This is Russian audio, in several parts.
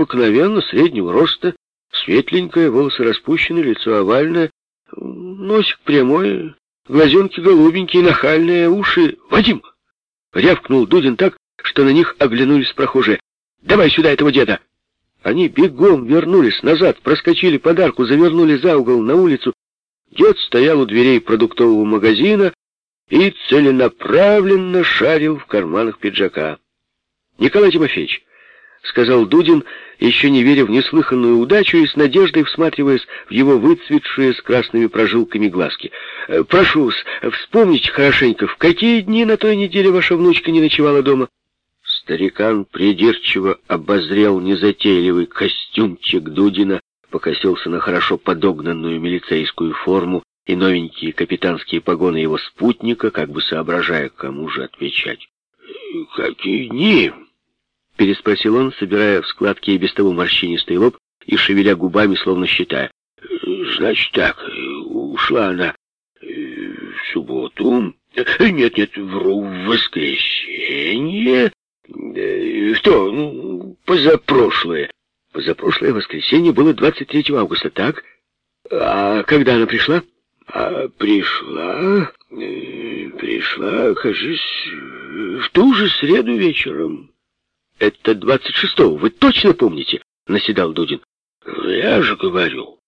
обыкновенно, среднего роста, светленькое, волосы распущены, лицо овальное, носик прямой, глазенки голубенькие, нахальные, уши... «Вадим!» — рявкнул Дудин так, что на них оглянулись прохожие. «Давай сюда этого деда!» Они бегом вернулись назад, проскочили подарку, завернули за угол на улицу. Дед стоял у дверей продуктового магазина и целенаправленно шарил в карманах пиджака. «Николай Тимофеевич», — сказал Дудин, еще не веря в неслыханную удачу и с надеждой всматриваясь в его выцветшие с красными прожилками глазки. «Э, «Прошу вас, вспомните хорошенько, в какие дни на той неделе ваша внучка не ночевала дома?» Старикан придирчиво обозрел незатейливый костюмчик Дудина, покосился на хорошо подогнанную милицейскую форму и новенькие капитанские погоны его спутника, как бы соображая, кому же отвечать. «Какие дни?» — переспросил он, собирая в складки и без того морщинистый лоб и шевеля губами, словно считая. «Значит так, ушла она в субботу. Нет-нет, вру, в воскресенье. Что, ну, позапрошлое. Позапрошлое воскресенье было 23 августа, так? А когда она пришла? А пришла... Э, пришла, кажись, в ту же среду вечером. Это 26-го, вы точно помните? Наседал Дудин. Я же говорю,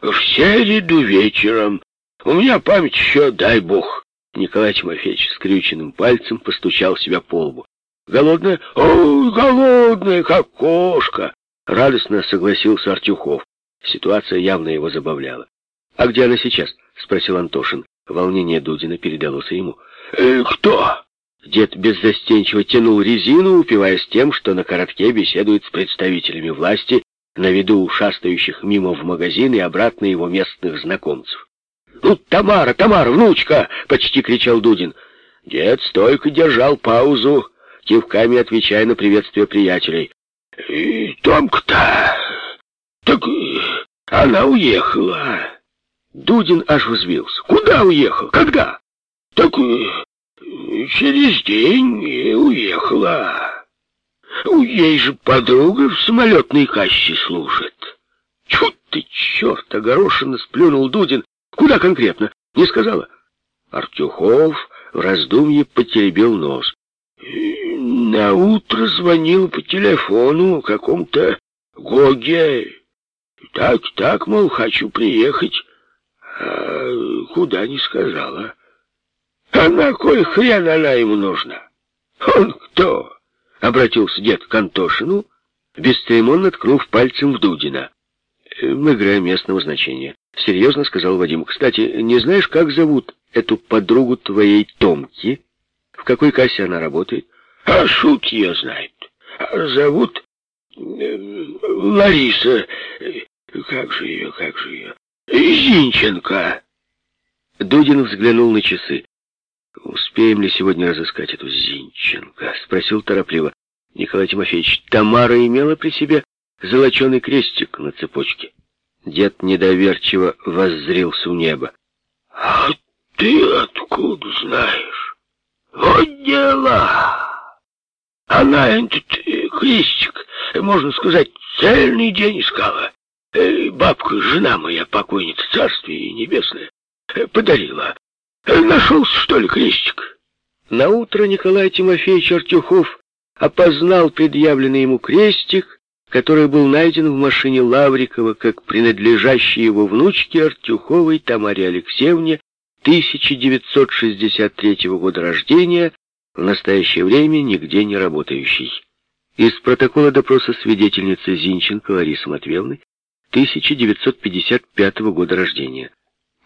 в среду вечером. У меня память еще, дай бог. Николай Тимофеевич скрюченным пальцем постучал себя по лбу. Голодная? Ой, голодная, как кошка. Радостно согласился Артюхов. Ситуация явно его забавляла. «А где она сейчас?» — спросил Антошин. Волнение Дудина передалось ему. «Э, «Кто?» Дед беззастенчиво тянул резину, упиваясь тем, что на коротке беседует с представителями власти на виду ушастающих мимо в магазин и обратно его местных знакомцев. «Ну, Тамара, Тамара, внучка!» — почти кричал Дудин. Дед стойко держал паузу, кивками отвечая на приветствие приятелей. Томка-то... Так она уехала. Дудин аж взвился. Куда уехал? Когда? Так через день уехала. У ей же подруга в самолетной кассе служит. Чуть ты, черт, огорошенно сплюнул Дудин. Куда конкретно? Не сказала? Артюхов в раздумье потеребил нос. На утро звонил по телефону какому-то Гоге. Так, так, мол, хочу приехать. А куда не сказала. А на кой хрен она ему нужна? Он кто? Обратился дед к Антошину, бесцеремонно ткнув пальцем в Дудина. Мы играем местного значения. Серьезно сказал Вадим. Кстати, не знаешь, как зовут эту подругу твоей Томки? В какой кассе она работает? А шут ее знает. А зовут э, Лариса. Как же ее, как же ее? Зинченко. Дудин взглянул на часы. «Успеем ли сегодня разыскать эту Зинченко?» — спросил торопливо. Николай Тимофеевич, Тамара имела при себе золоченый крестик на цепочке. Дед недоверчиво воззрился в небо. «А ты откуда знаешь? Вот дела!» Она этот э, крестик, можно сказать, цельный день искала. Э, бабка, жена моя, покойница, царствие небесное, э, подарила. Нашелся, что ли, крестик? На утро Николай Тимофеевич Артюхов опознал предъявленный ему крестик, который был найден в машине Лаврикова как принадлежащий его внучке Артюховой Тамаре Алексеевне 1963 года рождения, в настоящее время нигде не работающий. Из протокола допроса свидетельницы Зинченко Ларисы Матвеевны 1955 года рождения.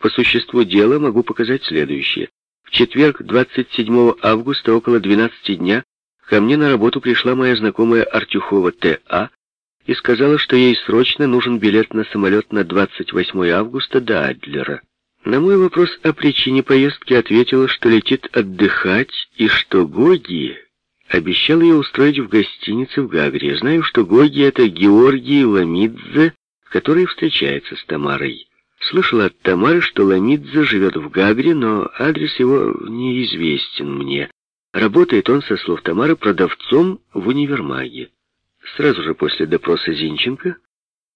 По существу дела могу показать следующее. В четверг, 27 августа, около 12 дня, ко мне на работу пришла моя знакомая Артюхова Т.А. и сказала, что ей срочно нужен билет на самолет на 28 августа до Адлера. На мой вопрос о причине поездки ответила, что летит отдыхать и что Гоги обещал ее устроить в гостинице в Гагре. Знаю, что Гоги — это Георгий Ламидзе, который встречается с Тамарой. Слышала от Тамары, что Ламидзе живет в Гагре, но адрес его неизвестен мне. Работает он, со слов Тамары, продавцом в универмаге. Сразу же после допроса Зинченко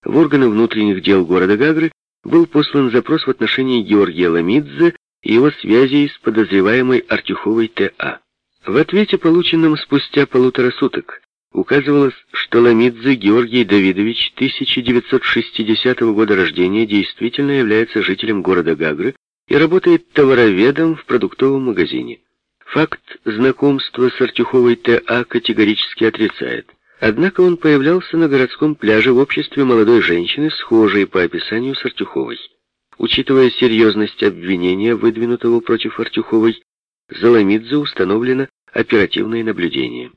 в органы внутренних дел города Гагры был послан запрос в отношении Георгия Ламидзе и его связей с подозреваемой Артюховой Т.А. В ответе, полученном спустя полутора суток, указывалось, что Ламидзе Георгий Давидович 1960 года рождения действительно является жителем города Гагры и работает товароведом в продуктовом магазине. Факт знакомства с Артюховой Т.А. категорически отрицает. Однако он появлялся на городском пляже в обществе молодой женщины, схожей по описанию с Артюховой. Учитывая серьезность обвинения, выдвинутого против Артюховой, за Ламидзе установлено оперативное наблюдение.